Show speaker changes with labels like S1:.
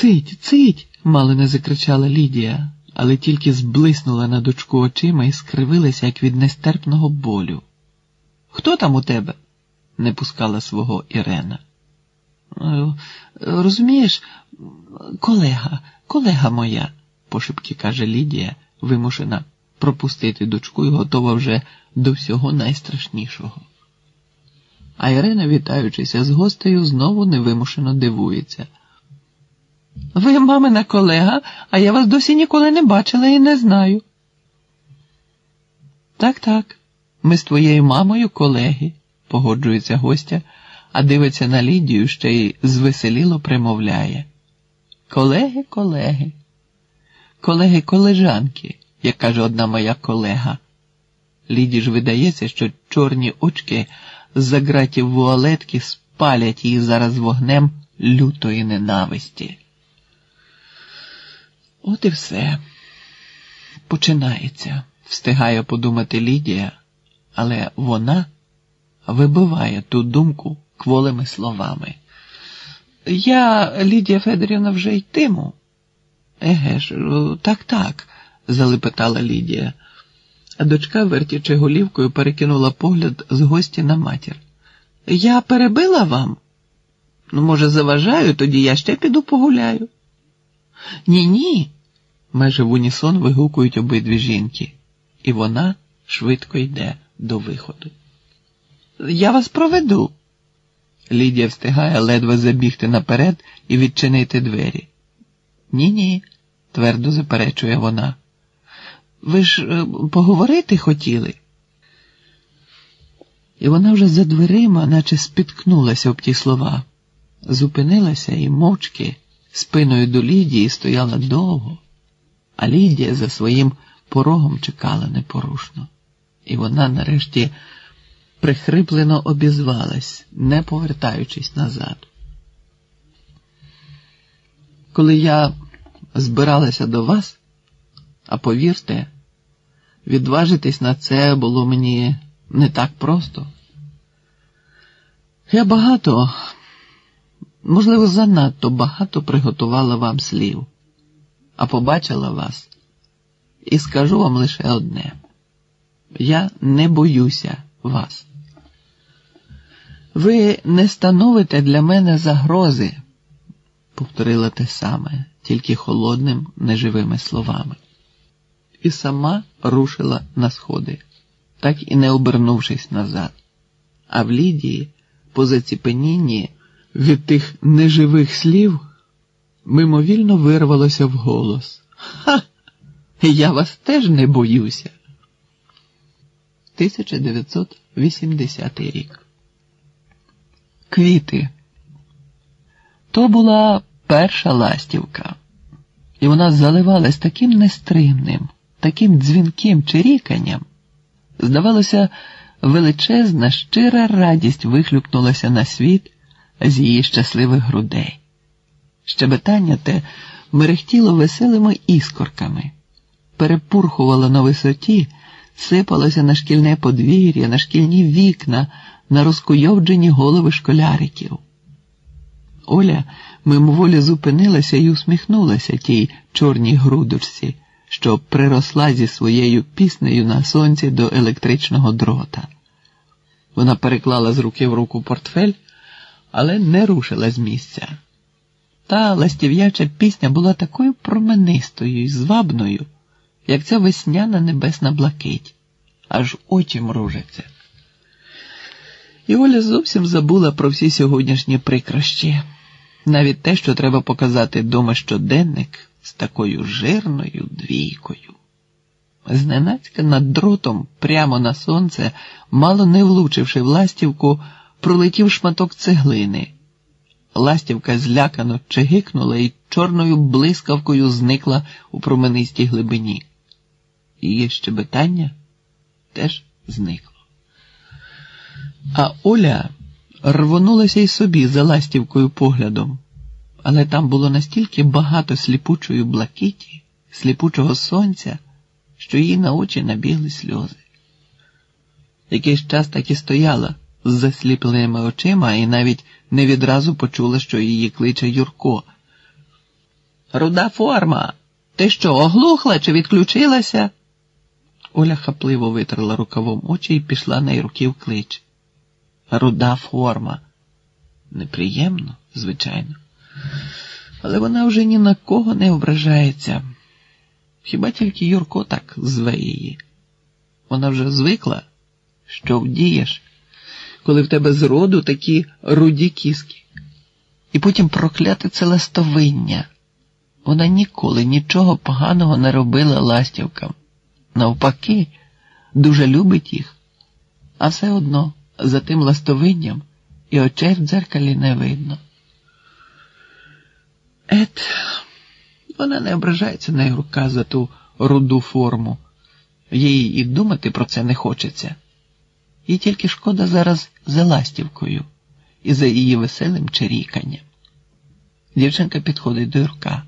S1: Цить, цить, мало не закричала Лідія, але тільки зблиснула на дочку очима і скривилася, як від нестерпного болю. Хто там у тебе? не пускала свого Ірена. «Е, Розумієш, колега, колега моя, пошепки каже Лідія, вимушена пропустити дочку і готова вже до всього найстрашнішого. А Ірина, вітаючися з гостею, знову невимушено дивується. Ви мамина колега, а я вас досі ніколи не бачила і не знаю. Так, так, ми з твоєю мамою колеги, погоджується гостя, а дивиться на Лідію ще й звеселіло примовляє. Колеги, колеги, колеги колежанки, як каже одна моя колега. Ліді ж видається, що чорні очки з-за ґратів вуалетки спалять її зараз вогнем лютої ненависті. От і все. Починається, встигає подумати Лідія, але вона вибиває ту думку кволими словами. Я, Лідія Федорівна, вже йтиму. Еге ж, так, так, залепетала Лідія. А дочка, вертячи голівкою, перекинула погляд з гості на матір. Я перебила вам? Ну, може, заважаю, тоді я ще піду погуляю. Ні, ні, майже в унісон вигукують обидві жінки, і вона швидко йде до виходу. Я вас проведу. Лідія встигає ледве забігти наперед і відчинити двері. Ні, ні, твердо заперечує вона. Ви ж е, поговорити хотіли? І вона вже за дверима, наче спіткнулася об ті слова, зупинилася і мовчки спиною до Лідії стояла довго, а Лідія за своїм порогом чекала непорушно. І вона нарешті прихриплено обізвалась, не повертаючись назад. Коли я збиралася до вас, а повірте, відважитись на це було мені не так просто. Я багато, можливо, занадто багато приготувала вам слів, а побачила вас і скажу вам лише одне: я не боюся вас. Ви не становите для мене загрози, повторила те саме, тільки холодним, неживими словами, і сама рушила на сходи, так і не обернувшись назад. А в Лідії, по заціпенінні від тих неживих слів, мимовільно вирвалося в голос. Ха! Я вас теж не боюся. 1980 рік. Квіти. То була перша ластівка, і вона заливалась таким нестримним, таким дзвінким чиріканням. Здавалося, величезна, щира радість вихлюпнулася на світ з її щасливих грудей. Щебетання те мерехтіло веселими іскорками, перепурхувало на висоті, сипалося на шкільне подвір'я, на шкільні вікна, на розкуйовджені голови школяриків. Оля мимоволі зупинилася і усміхнулася тій чорній грудочці, що приросла зі своєю піснею на сонці до електричного дрота. Вона переклала з руки в руку портфель, але не рушила з місця. Та ластів'яча пісня була такою променистою і звабною, як ця весняна небесна блакить, аж очі мружаться. І Оля зовсім забула про всі сьогоднішні прикрощі, навіть те, що треба показати дома щоденник з такою жирною двійкою. Зненацька над дротом прямо на сонце, мало не влучивши в ластівку, пролетів шматок цеглини. Ластівка злякано чигикнула і чорною блискавкою зникла у променистій глибині. Її щебетання теж зникло. А Оля рвонулася й собі за ластівкою поглядом, але там було настільки багато сліпучої блакиті, сліпучого сонця, що їй на очі набігли сльози. Якийсь час так і стояла з засліпленими очима і навіть не відразу почула, що її кличе Юрко. Руда форма. Ти що, оглухла чи відключилася? Оля хапливо витерла рукавом очі і пішла на Іруків клич. Руда форма. Неприємно, звичайно. Але вона вже ні на кого не ображається. Хіба тільки Юрко так зве її. Вона вже звикла, що вдієш, коли в тебе з роду такі руді кіски. І потім прокляти це ластовиння. Вона ніколи нічого поганого не робила ластівкам. Навпаки, дуже любить їх, а все одно за тим ластовинням і очей в дзеркалі не видно. Ет, вона не ображається на Ігрука за ту руду форму. Їй і думати про це не хочеться. Їй тільки шкода зараз за ластівкою і за її веселим чиріканням. Дівчинка підходить до Юрка.